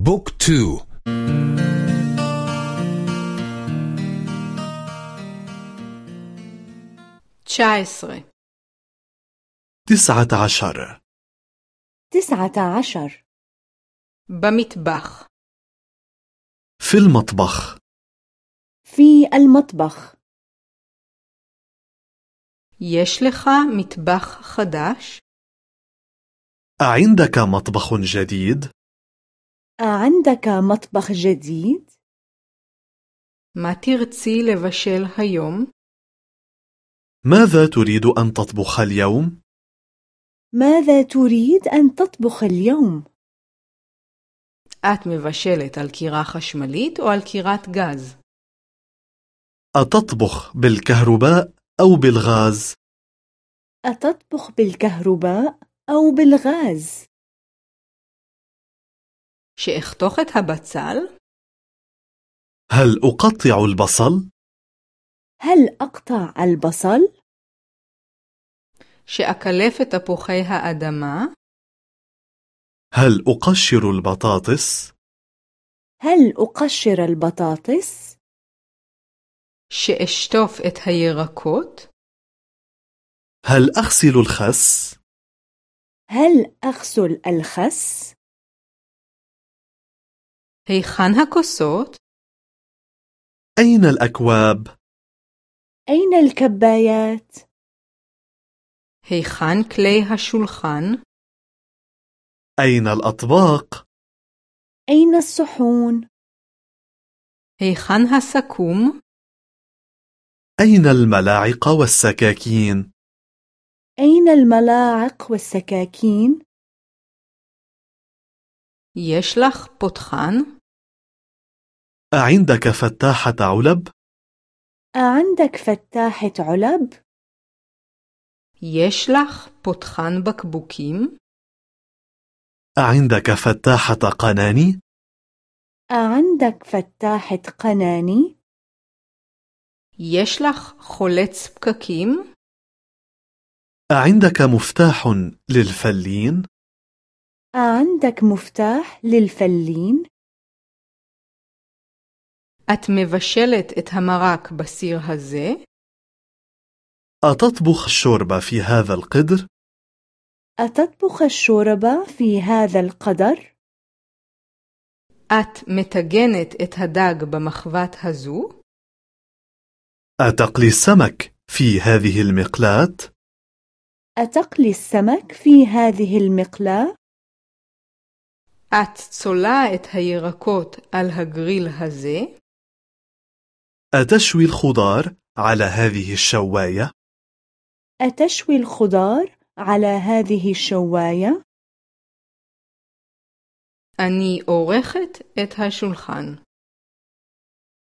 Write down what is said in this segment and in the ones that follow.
بوك تو تشايسري تسعة عشر تسعة عشر بمطبخ في المطبخ في المطبخ יש לך מטבח חדש? أعندك مطبخ جديد؟ أعندك مطبخ جديد؟ מה תרצי לבשל היום? ماذا تريد أن تطبخ اليوم؟ ماذا تريد أن تطبخ اليوم؟ את מבשלת על קירה חשמלית או על קירת גז? أتطبخ بالكهرباء أو بالغاز؟ أتطبخ بالكهرباء أو بالغاز؟ שאחתוך את הבצל? هل أقطع البصل؟ هل أقطع البصل؟ שאקלף את תפוחי האדמה? هل أقشر البطاطس؟ هل أقشر البطاطس؟ שאשטוף את הירקות? هل أغسل الخس؟ هل أغسل الخس؟ היכן הכוסות? أين الأكواب؟ أين الكبايات؟ היכן כלי השולחן? أين الأطباق؟ أين الصحون؟ היכן הסכו"ם? أين الملاعق والسكاكين؟ أين الملاعق والسكاكين؟ יש לך פותחן? أعندك فتاحة علب؟ أعندك فتاحة علب؟ יש לך פותחן בקבוקים? أعندك فتاحة قناني؟ أعندك فتاحة قناني؟ יש לך חולץ פקקים? أعندك مفتاح للفلين؟ أعندك مفتاح للفلين؟ את מבשלת את המרק בסיר הזה? أتطبخ الشوربة في هذا القدر؟ أتطبخ الشوربة في هذا القدر؟ את מטגנת את הדג במחבת הזו? أتقلي السمك في هذه المقلاة؟ أتقلي السمك في هذه المقلاة؟ את צולה את הירקות על הגריל הזה? أتشوي الخضار على هذه الشواية؟ أتشوي الخضار على هذه الشواية؟ אני עורכת את השולחן.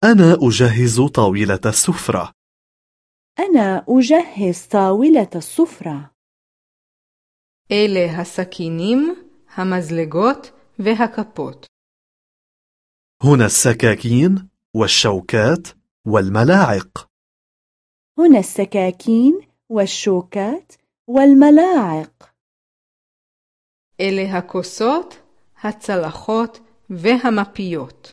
أنا أجهز طاولة السفرة. أنا أجهز طاولة السفرة. אלה הסכינים, המזלגות והכפות. هنا السكاكين والشوكات والملاعق. هنا السكاكين والشوكات والملاعق. אלה הכוסות, הצלחות והמפיות.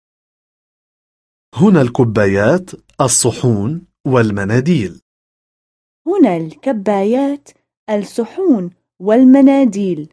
هنا الكبايات، الصحون والمناديل. هنا الكبايات، الصحون والمناديل.